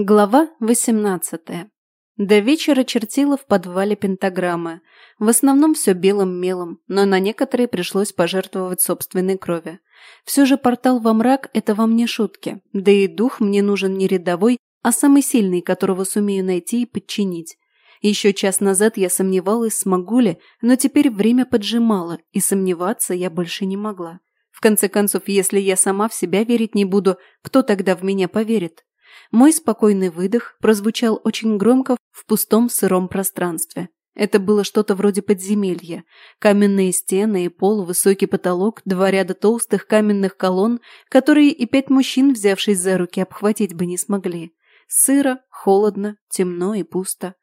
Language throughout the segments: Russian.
Глава 18. До вечера чертила в подвале пентаграммы. В основном все белым мелом, но на некоторые пришлось пожертвовать собственной крови. Все же портал во мрак – это вам не шутки. Да и дух мне нужен не рядовой, а самый сильный, которого сумею найти и подчинить. Еще час назад я сомневалась, смогу ли, но теперь время поджимало, и сомневаться я больше не могла. В конце концов, если я сама в себя верить не буду, кто тогда в меня поверит? Мой спокойный выдох прозвучал очень громко в пустом сыром пространстве. Это было что-то вроде подземелья. Каменные стены и пол, высокий потолок, два ряда толстых каменных колонн, которые и пять мужчин, взявшись за руки, обхватить бы не смогли. Сыро, холодно, темно и пусто.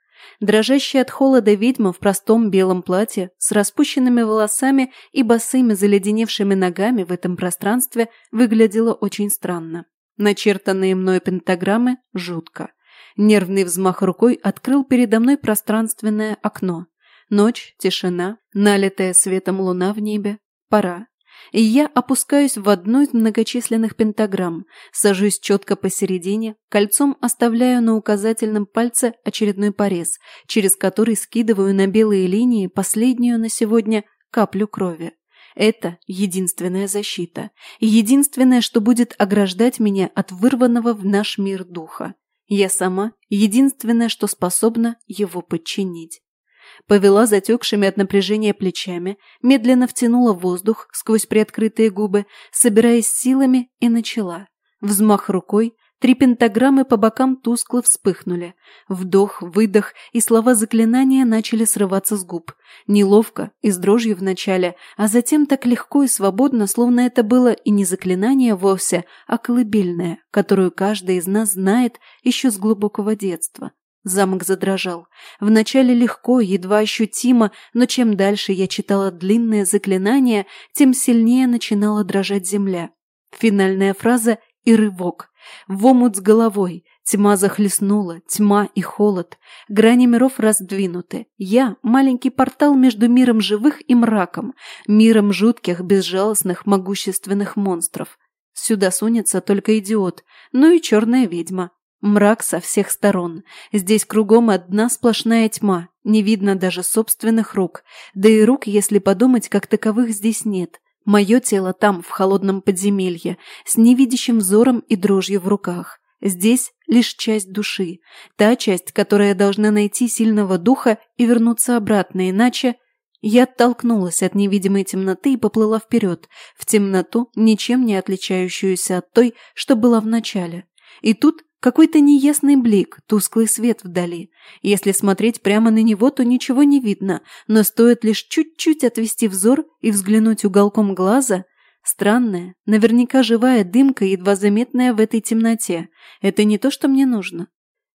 Дрожащая от холода ведьма в простом белом платье, с распущенными волосами и босыми заледеневшими ногами в этом пространстве выглядела очень странно. Начертанные мной пентаграммы – жутко. Нервный взмах рукой открыл передо мной пространственное окно. Ночь, тишина, налитая светом луна в небе. Пора. И я опускаюсь в одну из многочисленных пентаграмм, сажусь четко посередине, кольцом оставляю на указательном пальце очередной порез, через который скидываю на белые линии последнюю на сегодня каплю крови. Это единственная защита. Единственное, что будет ограждать меня от вырванного в наш мир духа. Я сама единственное, что способна его подчинить. Повела затекшими от напряжения плечами, медленно втянула воздух сквозь приоткрытые губы, собираясь силами, и начала. Взмах рукой, Три пентаграммы по бокам тускло вспыхнули. Вдох, выдох, и слова заклинания начали срываться с губ. Неловко и с дрожью вначале, а затем так легко и свободно, словно это было и не заклинание вовсе, а колыбельное, которую каждый из нас знает еще с глубокого детства. Замок задрожал. Вначале легко, едва ощутимо, но чем дальше я читала длинное заклинание, тем сильнее начинала дрожать земля. Финальная фраза и рывок. В омут с головой. Тьма захлестнула, тьма и холод. Грани миров раздвинуты. Я – маленький портал между миром живых и мраком, миром жутких, безжалостных, могущественных монстров. Сюда сунется только идиот, ну и черная ведьма. Мрак со всех сторон. Здесь кругом одна сплошная тьма. Не видно даже собственных рук. Да и рук, если подумать, как таковых здесь нет. Мое тело там, в холодном подземелье, с невидящим взором и дрожью в руках. Здесь лишь часть души, та часть, которая должна найти сильного духа и вернуться обратно, иначе... Я оттолкнулась от невидимой темноты и поплыла вперед, в темноту, ничем не отличающуюся от той, что была в начале. И тут какой-то неясный блик, тусклый свет вдали. Если смотреть прямо на него, то ничего не видно, но стоит лишь чуть-чуть отвести взор и взглянуть уголком глаза. Странная, наверняка живая дымка, едва заметная в этой темноте. Это не то, что мне нужно.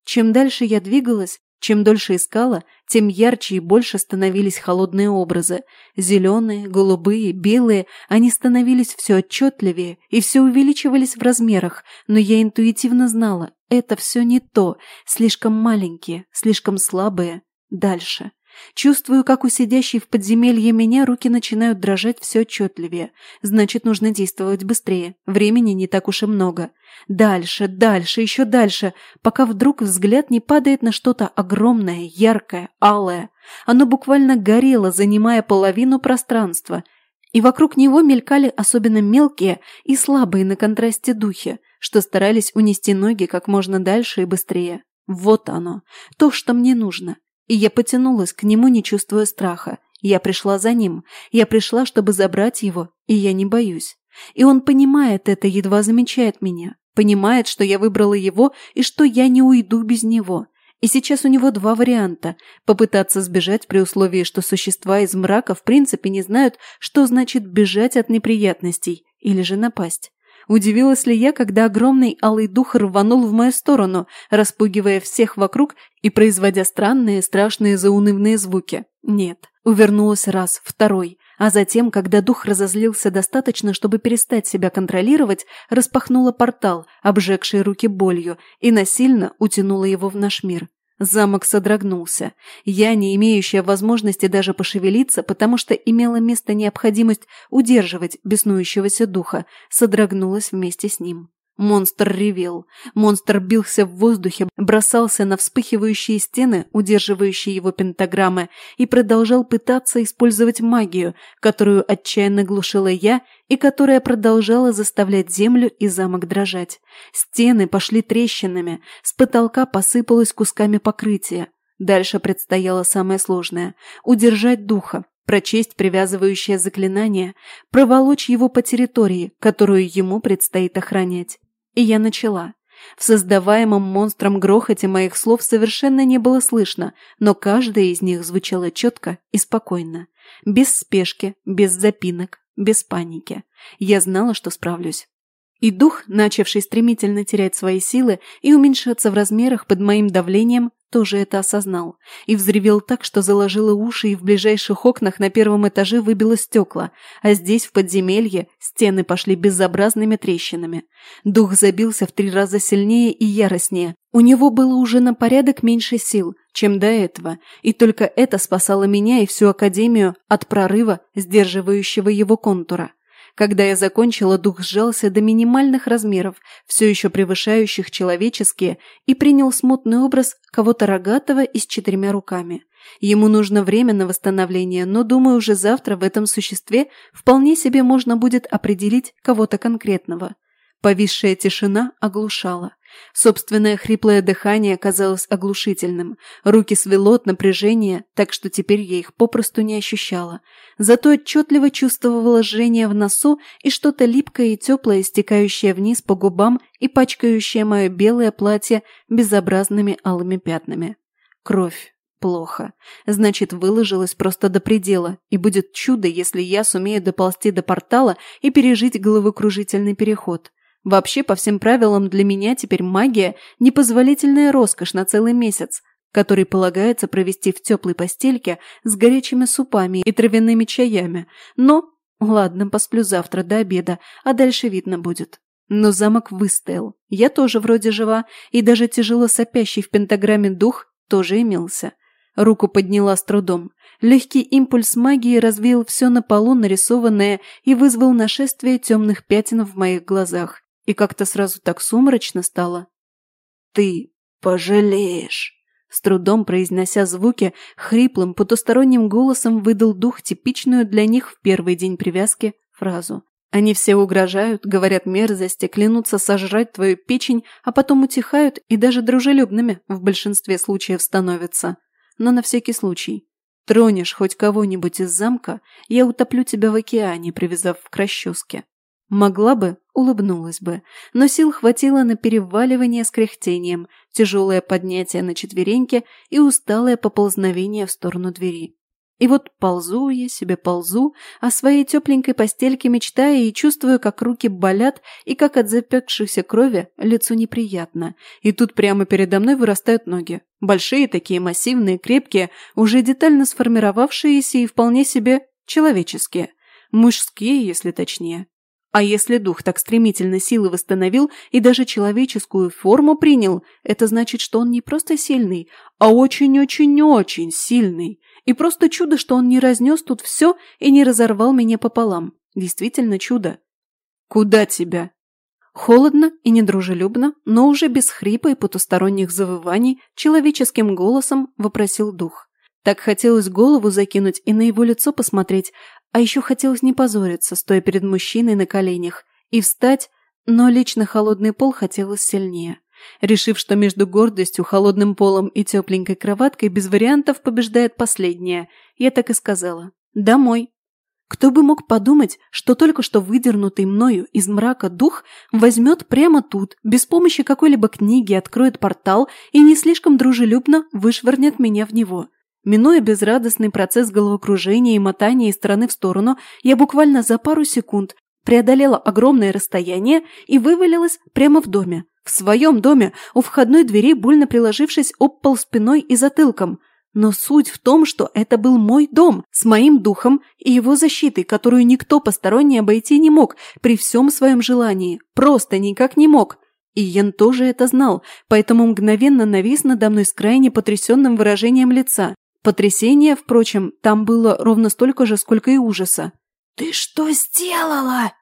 Чем дальше я двигалась, чем дольше искала, тем ярче и больше становились холодные образы. Зеленые, голубые, белые, они становились все отчетливее и все увеличивались в размерах, но я интуитивно знала, это все не то, слишком маленькие, слишком слабые. Дальше. Чувствую, как у сидящей в подземелье меня руки начинают дрожать все отчетливее. Значит, нужно действовать быстрее. Времени не так уж и много. Дальше, дальше, еще дальше, пока вдруг взгляд не падает на что-то огромное, яркое, алое. Оно буквально горело, занимая половину пространства. И вокруг него мелькали особенно мелкие и слабые на контрасте духи что старались унести ноги как можно дальше и быстрее. Вот оно, то, что мне нужно. И я потянулась к нему, не чувствуя страха. Я пришла за ним. Я пришла, чтобы забрать его, и я не боюсь. И он понимает это, едва замечает меня. Понимает, что я выбрала его и что я не уйду без него. И сейчас у него два варианта. Попытаться сбежать при условии, что существа из мрака в принципе не знают, что значит бежать от неприятностей, или же напасть. Удивилась ли я, когда огромный алый дух рванул в мою сторону, распугивая всех вокруг и производя странные, страшные заунывные звуки? Нет. Увернулась раз, второй. А затем, когда дух разозлился достаточно, чтобы перестать себя контролировать, распахнула портал, обжегший руки болью, и насильно утянула его в наш мир. Замок содрогнулся. Я, не имеющая возможности даже пошевелиться, потому что имела место необходимость удерживать беснующегося духа, содрогнулась вместе с ним. Монстр ревел. Монстр бился в воздухе, бросался на вспыхивающие стены, удерживающие его пентаграммы, и продолжал пытаться использовать магию, которую отчаянно глушила я и которая продолжала заставлять землю и замок дрожать. Стены пошли трещинами, с потолка посыпалось кусками покрытия. Дальше предстояло самое сложное – удержать духа, прочесть привязывающее заклинание, проволочь его по территории, которую ему предстоит охранять. И я начала. В создаваемом монстром грохоте моих слов совершенно не было слышно, но каждая из них звучала четко и спокойно. Без спешки, без запинок, без паники. Я знала, что справлюсь. И дух, начавший стремительно терять свои силы и уменьшаться в размерах под моим давлением, тоже это осознал и взревел так, что заложило уши и в ближайших окнах на первом этаже выбило стекла, а здесь, в подземелье, стены пошли безобразными трещинами. Дух забился в три раза сильнее и яростнее. У него было уже на порядок меньше сил, чем до этого, и только это спасало меня и всю Академию от прорыва, сдерживающего его контура. Когда я закончила, дух сжался до минимальных размеров, все еще превышающих человеческие, и принял смутный образ кого-то рогатого и с четырьмя руками. Ему нужно время на восстановление, но, думаю, уже завтра в этом существе вполне себе можно будет определить кого-то конкретного. Повисшая тишина оглушала. Собственное хриплое дыхание казалось оглушительным. Руки свело от напряжения, так что теперь я их попросту не ощущала. Зато отчетливо чувствовала жжение в носу и что-то липкое и теплое, стекающее вниз по губам и пачкающее мое белое платье безобразными алыми пятнами. Кровь. Плохо. Значит, выложилась просто до предела, и будет чудо, если я сумею доползти до портала и пережить головокружительный переход. Вообще, по всем правилам, для меня теперь магия – непозволительная роскошь на целый месяц, который полагается провести в теплой постельке с горячими супами и травяными чаями. Но, ладно, посплю завтра до обеда, а дальше видно будет. Но замок выстоял. Я тоже вроде жива, и даже тяжело сопящий в пентаграмме дух тоже имелся. Руку подняла с трудом. Легкий импульс магии развеял все на полу нарисованное и вызвал нашествие темных пятен в моих глазах. И как-то сразу так сумрачно стало. «Ты пожалеешь!» С трудом произнося звуки, хриплым, потусторонним голосом выдал дух типичную для них в первый день привязки фразу. Они все угрожают, говорят мерзости, клянутся сожрать твою печень, а потом утихают и даже дружелюбными в большинстве случаев становятся. Но на всякий случай. Тронешь хоть кого-нибудь из замка, я утоплю тебя в океане, привязав к расческе. Могла бы, улыбнулась бы, но сил хватило на переваливание с кряхтением, тяжелое поднятие на четвереньки и усталое поползновение в сторону двери. И вот ползу я себе ползу, о своей тепленькой постельке мечтая и чувствую, как руки болят и как от запекшейся крови лицу неприятно. И тут прямо передо мной вырастают ноги. Большие такие, массивные, крепкие, уже детально сформировавшиеся и вполне себе человеческие. Мужские, если точнее. А если дух так стремительно силы восстановил и даже человеческую форму принял, это значит, что он не просто сильный, а очень-очень-очень сильный. И просто чудо, что он не разнес тут все и не разорвал меня пополам. Действительно чудо. «Куда тебя?» Холодно и недружелюбно, но уже без хрипа и потусторонних завываний, человеческим голосом вопросил дух. Так хотелось голову закинуть и на его лицо посмотреть, а еще хотелось не позориться, стоя перед мужчиной на коленях, и встать, но лично холодный пол хотелось сильнее. Решив, что между гордостью, холодным полом и тепленькой кроваткой без вариантов побеждает последнее, я так и сказала. «Домой». Кто бы мог подумать, что только что выдернутый мною из мрака дух возьмет прямо тут, без помощи какой-либо книги откроет портал и не слишком дружелюбно вышвырнет меня в него. Минуя безрадостный процесс головокружения и мотания из стороны в сторону, я буквально за пару секунд преодолела огромное расстояние и вывалилась прямо в доме. В своем доме, у входной двери, больно приложившись об пол спиной и затылком. Но суть в том, что это был мой дом, с моим духом и его защитой, которую никто посторонний обойти не мог, при всем своем желании. Просто никак не мог. И Йен тоже это знал, поэтому мгновенно навис надо мной с крайне потрясенным выражением лица. Потрясение, впрочем, там было ровно столько же, сколько и ужаса. «Ты что сделала?»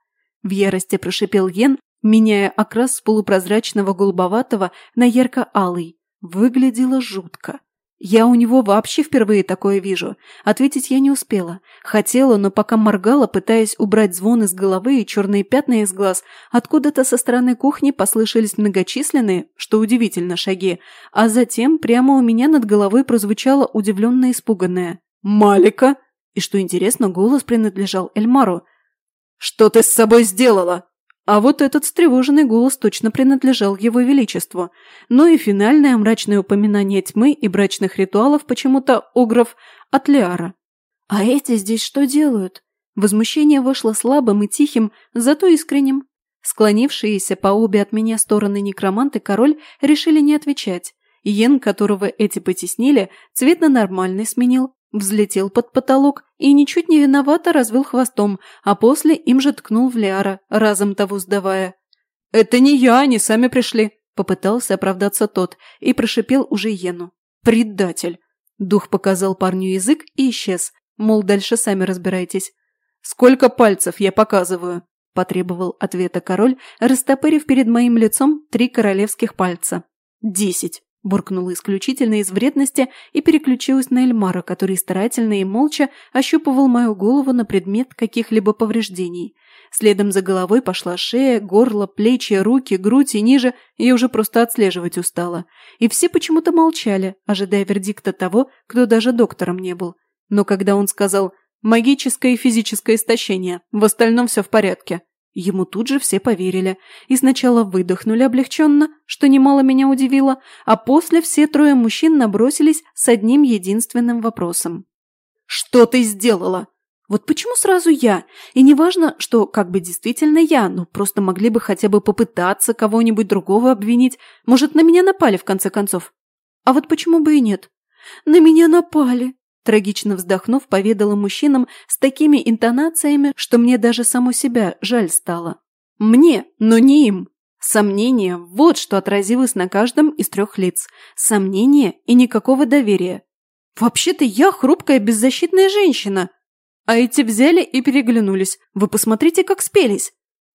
В ярости прошипел Йен, меняя окрас с полупрозрачного голубоватого на ярко-алый. Выглядело жутко. Я у него вообще впервые такое вижу. Ответить я не успела. Хотела, но пока моргала, пытаясь убрать звон из головы и черные пятна из глаз, откуда-то со стороны кухни послышались многочисленные, что удивительно, шаги, а затем прямо у меня над головой прозвучало удивленно испуганное «Малика!» И что интересно, голос принадлежал Эльмару. «Что ты с собой сделала?» А вот этот встревоженный голос точно принадлежал его величеству. Но и финальное мрачное упоминание тьмы и брачных ритуалов почему-то огров от Лиара. «А эти здесь что делают?» Возмущение вышло слабым и тихим, зато искренним. Склонившиеся по обе от меня стороны некромант и король решили не отвечать. Йен, которого эти потеснили, цвет на нормальный сменил, Взлетел под потолок и ничуть не виновато развел хвостом, а после им же ткнул в Лиара, разом того сдавая. «Это не я, они сами пришли», – попытался оправдаться тот и прошипел уже Йену. «Предатель!» Дух показал парню язык и исчез, мол, дальше сами разбирайтесь. «Сколько пальцев я показываю?» – потребовал ответа король, растопырив перед моим лицом три королевских пальца. «Десять!» Буркнула исключительно из вредности и переключилась на Эльмара, который старательно и молча ощупывал мою голову на предмет каких-либо повреждений. Следом за головой пошла шея, горло, плечи, руки, грудь и ниже, я уже просто отслеживать устала. И все почему-то молчали, ожидая вердикта того, кто даже доктором не был. Но когда он сказал «магическое и физическое истощение, в остальном все в порядке», Ему тут же все поверили и сначала выдохнули облегченно, что немало меня удивило, а после все трое мужчин набросились с одним единственным вопросом. «Что ты сделала?» Вот почему сразу я? И не важно, что как бы действительно я, но просто могли бы хотя бы попытаться кого-нибудь другого обвинить. Может, на меня напали в конце концов? А вот почему бы и нет? На меня напали, Трагично вздохнув, поведала мужчинам с такими интонациями, что мне даже саму себя жаль стало. Мне, но не им. Сомнение – вот что отразилось на каждом из трех лиц. Сомнение и никакого доверия. Вообще-то я хрупкая беззащитная женщина. А эти взяли и переглянулись. Вы посмотрите, как спелись.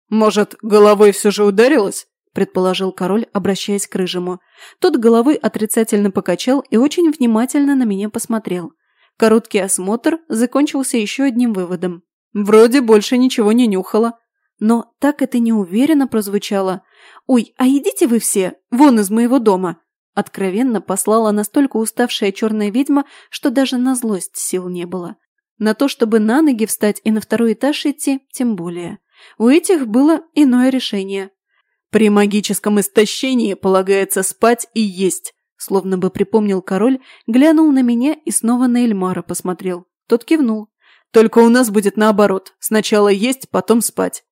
Может, головой все же ударилась? предположил король, обращаясь к рыжему. Тот головой отрицательно покачал и очень внимательно на меня посмотрел. Короткий осмотр закончился еще одним выводом. Вроде больше ничего не нюхала. Но так это неуверенно прозвучало. «Ой, а идите вы все, вон из моего дома!» Откровенно послала настолько уставшая черная ведьма, что даже на злость сил не было. На то, чтобы на ноги встать и на второй этаж идти, тем более. У этих было иное решение. При магическом истощении полагается спать и есть, Словно бы припомнил король, глянул на меня и снова на Эльмара посмотрел. Тот кивнул. «Только у нас будет наоборот. Сначала есть, потом спать».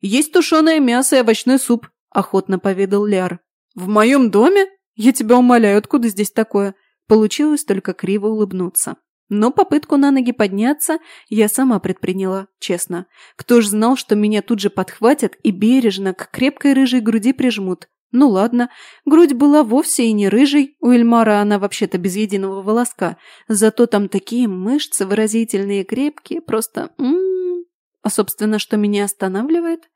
«Есть тушеное мясо и овощной суп», – охотно поведал Ляр. «В моем доме? Я тебя умоляю, откуда здесь такое?» Получилось только криво улыбнуться. Но попытку на ноги подняться я сама предприняла, честно. Кто ж знал, что меня тут же подхватят и бережно к крепкой рыжей груди прижмут. Ну ладно, грудь была вовсе и не рыжей, у Эльмара она вообще-то без единого волоска, зато там такие мышцы выразительные, крепкие, просто м, -м, -м. А собственно, что меня останавливает?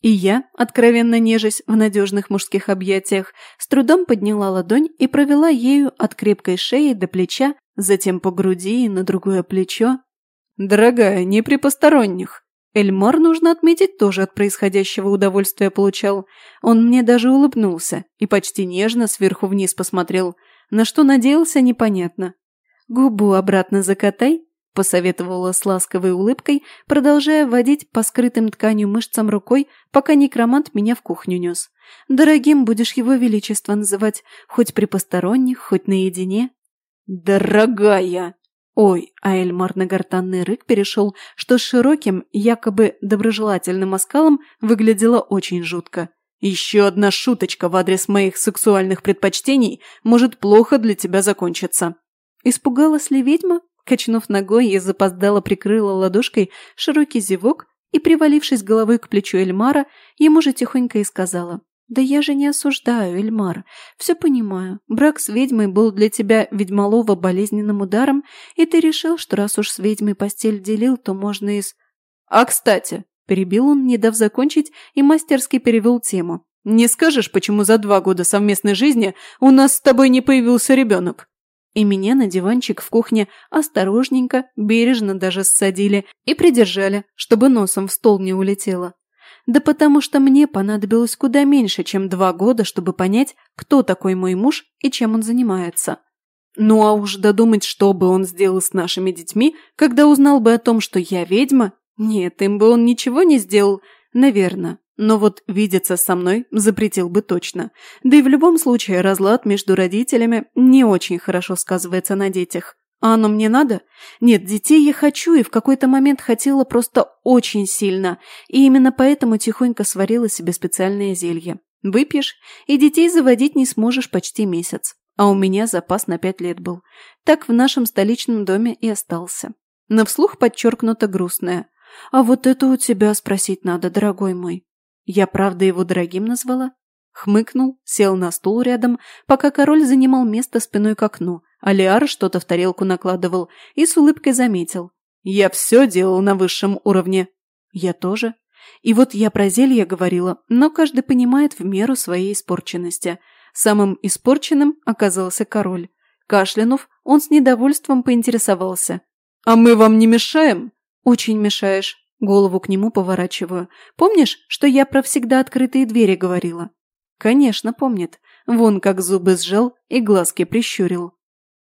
И я, откровенно нежась в надежных мужских объятиях, с трудом подняла ладонь и провела ею от крепкой шеи до плеча, затем по груди и на другое плечо. «Дорогая, не при посторонних», Эльмар, нужно отметить, тоже от происходящего удовольствия получал. Он мне даже улыбнулся и почти нежно сверху вниз посмотрел. На что надеялся, непонятно. «Губу обратно закатай», – посоветовала с ласковой улыбкой, продолжая водить по скрытым тканью мышцам рукой, пока некромант меня в кухню нес. «Дорогим будешь его величество называть, хоть при посторонних, хоть наедине». «Дорогая!» Ой, а Эльмар на гортанный рык перешел, что с широким, якобы доброжелательным оскалом выглядело очень жутко. Еще одна шуточка в адрес моих сексуальных предпочтений может плохо для тебя закончиться. Испугалась ли ведьма? Качнув ногой, я запоздало прикрыла ладошкой широкий зевок и, привалившись головой к плечу Эльмара, ему же тихонько и сказала. «Да я же не осуждаю, Эльмар. Все понимаю. Брак с ведьмой был для тебя, ведьмолова, болезненным ударом, и ты решил, что раз уж с ведьмой постель делил, то можно из...» «А, кстати!» – Перебил он, не дав закончить, и мастерски перевел тему. «Не скажешь, почему за два года совместной жизни у нас с тобой не появился ребенок?» И меня на диванчик в кухне осторожненько, бережно даже ссадили и придержали, чтобы носом в стол не улетело. Да потому что мне понадобилось куда меньше, чем два года, чтобы понять, кто такой мой муж и чем он занимается. Ну а уж додумать, что бы он сделал с нашими детьми, когда узнал бы о том, что я ведьма? Нет, им бы он ничего не сделал, наверное. Но вот видеться со мной запретил бы точно. Да и в любом случае разлад между родителями не очень хорошо сказывается на детях. А оно мне надо? Нет, детей я хочу и в какой-то момент хотела просто очень сильно. И именно поэтому тихонько сварила себе специальное зелье. Выпьешь, и детей заводить не сможешь почти месяц. А у меня запас на пять лет был. Так в нашем столичном доме и остался. На вслух подчеркнуто грустное. А вот это у тебя спросить надо, дорогой мой. Я правда его дорогим назвала? Хмыкнул, сел на стул рядом, пока король занимал место спиной к окну, а Лиар что-то в тарелку накладывал и с улыбкой заметил. «Я все делал на высшем уровне». «Я тоже». И вот я про зелье говорила, но каждый понимает в меру своей испорченности. Самым испорченным оказался король. Кашлянув, он с недовольством поинтересовался. «А мы вам не мешаем?» «Очень мешаешь». Голову к нему поворачиваю. «Помнишь, что я про всегда открытые двери говорила?» «Конечно, помнит. Вон как зубы сжал и глазки прищурил.